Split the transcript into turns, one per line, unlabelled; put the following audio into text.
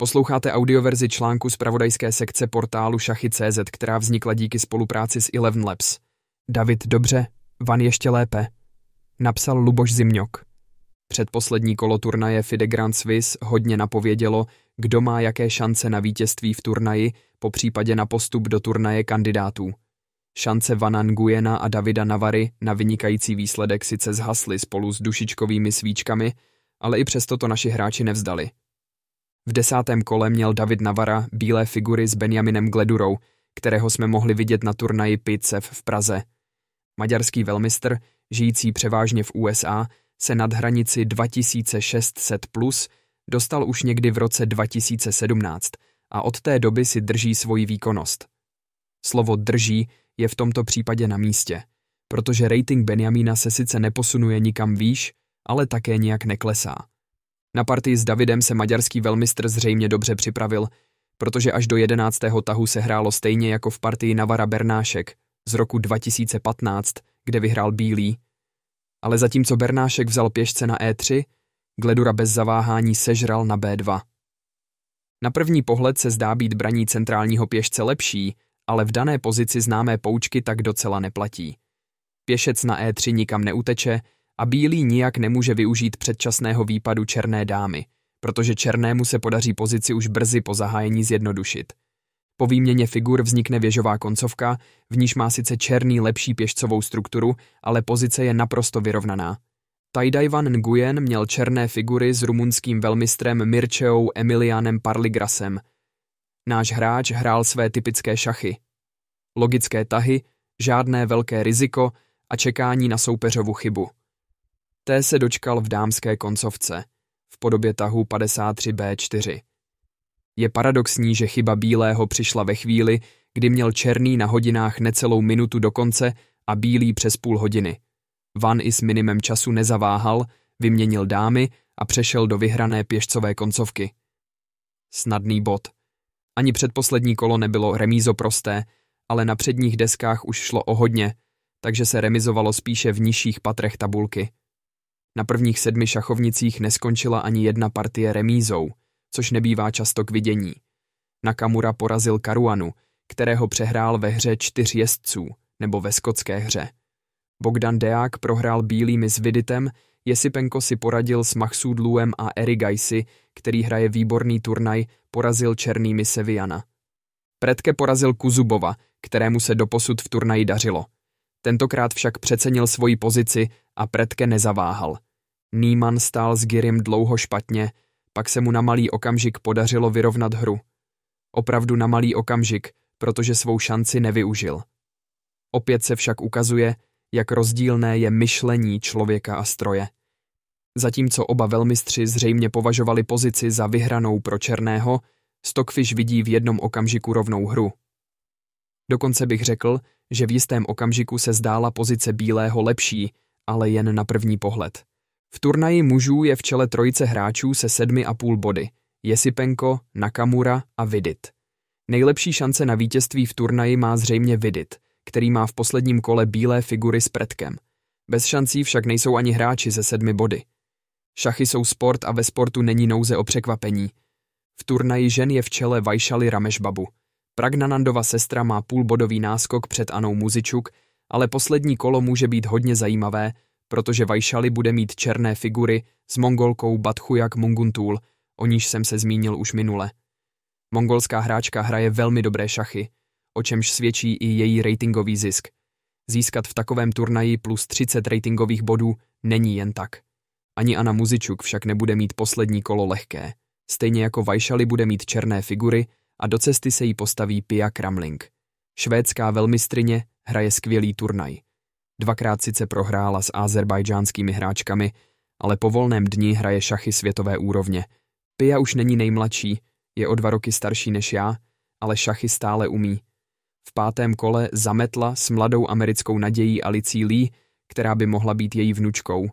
Posloucháte audioverzi článku z pravodajské sekce portálu Šachy.cz, která vznikla díky spolupráci s Eleven Labs. David dobře, Van ještě lépe. Napsal Luboš Zimňok. Předposlední kolo turnaje FIDE Grand Swiss hodně napovědělo, kdo má jaké šance na vítězství v turnaji, po případě na postup do turnaje kandidátů. Šance Vana Nguyena a Davida Navary na vynikající výsledek sice zhasly spolu s dušičkovými svíčkami, ale i přesto to naši hráči nevzdali. V desátém kole měl David Navara bílé figury s Benjaminem Gledurou, kterého jsme mohli vidět na turnaji Pitsev v Praze. Maďarský velmistr, žijící převážně v USA, se nad hranici 2600 plus dostal už někdy v roce 2017 a od té doby si drží svoji výkonnost. Slovo drží je v tomto případě na místě, protože rating Benjamína se sice neposunuje nikam výš, ale také nijak neklesá. Na partii s Davidem se maďarský velmistr zřejmě dobře připravil, protože až do jedenáctého tahu se hrálo stejně jako v partii Navara Bernášek z roku 2015, kde vyhrál Bílý. Ale zatímco Bernášek vzal pěšce na E3, Gledura bez zaváhání sežral na B2. Na první pohled se zdá být braní centrálního pěšce lepší, ale v dané pozici známé poučky tak docela neplatí. Pěšec na E3 nikam neuteče a bílý nijak nemůže využít předčasného výpadu černé dámy, protože černému se podaří pozici už brzy po zahájení zjednodušit. Po výměně figur vznikne věžová koncovka, v níž má sice černý lepší pěšcovou strukturu, ale pozice je naprosto vyrovnaná. Tajdajvan Nguyen měl černé figury s rumunským velmistrem Mirčeou Emilianem Parligrasem. Náš hráč hrál své typické šachy. Logické tahy, žádné velké riziko a čekání na soupeřovu chybu. Té se dočkal v dámské koncovce, v podobě tahu 53B4. Je paradoxní, že chyba bílého přišla ve chvíli, kdy měl černý na hodinách necelou minutu do konce a bílý přes půl hodiny. Van i s minimem času nezaváhal, vyměnil dámy a přešel do vyhrané pěšcové koncovky. Snadný bod. Ani předposlední kolo nebylo remízo prosté, ale na předních deskách už šlo o hodně, takže se remizovalo spíše v nižších patrech tabulky. Na prvních sedmi šachovnicích neskončila ani jedna partie remízou, což nebývá často k vidění. Nakamura porazil Karuanu, kterého přehrál ve hře čtyř jezdců, nebo ve skotské hře. Bogdan Deák prohrál bílými s Viditem, Jesipenko si poradil s Mahsudluem a Erigajsi, který hraje výborný turnaj, porazil černými Seviana. Predke porazil Kuzubova, kterému se doposud v turnaji dařilo. Tentokrát však přecenil svoji pozici a Predke nezaváhal. Nýman stál s Girim dlouho špatně, pak se mu na malý okamžik podařilo vyrovnat hru. Opravdu na malý okamžik, protože svou šanci nevyužil. Opět se však ukazuje, jak rozdílné je myšlení člověka a stroje. Zatímco oba velmistři zřejmě považovali pozici za vyhranou pro černého, Stockfish vidí v jednom okamžiku rovnou hru. Dokonce bych řekl, že v jistém okamžiku se zdála pozice bílého lepší, ale jen na první pohled. V turnaji mužů je v čele trojice hráčů se sedmi a půl body. Jesipenko, Nakamura a Vidit. Nejlepší šance na vítězství v turnaji má zřejmě Vidit, který má v posledním kole bílé figury s predkem. Bez šancí však nejsou ani hráči se sedmi body. Šachy jsou sport a ve sportu není nouze o překvapení. V turnaji žen je v čele Vajšali Ramešbabu. Pragnanandova sestra má půlbodový náskok před Anou Muzičuk, ale poslední kolo může být hodně zajímavé, protože Vajšali bude mít černé figury s mongolkou Batchujak Munguntul, o níž jsem se zmínil už minule. Mongolská hráčka hraje velmi dobré šachy, o čemž svědčí i její ratingový zisk. Získat v takovém turnaji plus 30 ratingových bodů není jen tak. Ani Anna Muzičuk však nebude mít poslední kolo lehké. Stejně jako Vajšali bude mít černé figury a do cesty se jí postaví Pia Kramling. Švédská velmistrině hraje skvělý turnaj. Dvakrát sice prohrála s azerbajdžánskými hráčkami, ale po volném dni hraje šachy světové úrovně. Pia už není nejmladší, je o dva roky starší než já, ale šachy stále umí. V pátém kole zametla s mladou americkou nadějí Alicí Lee, která by mohla být její vnučkou.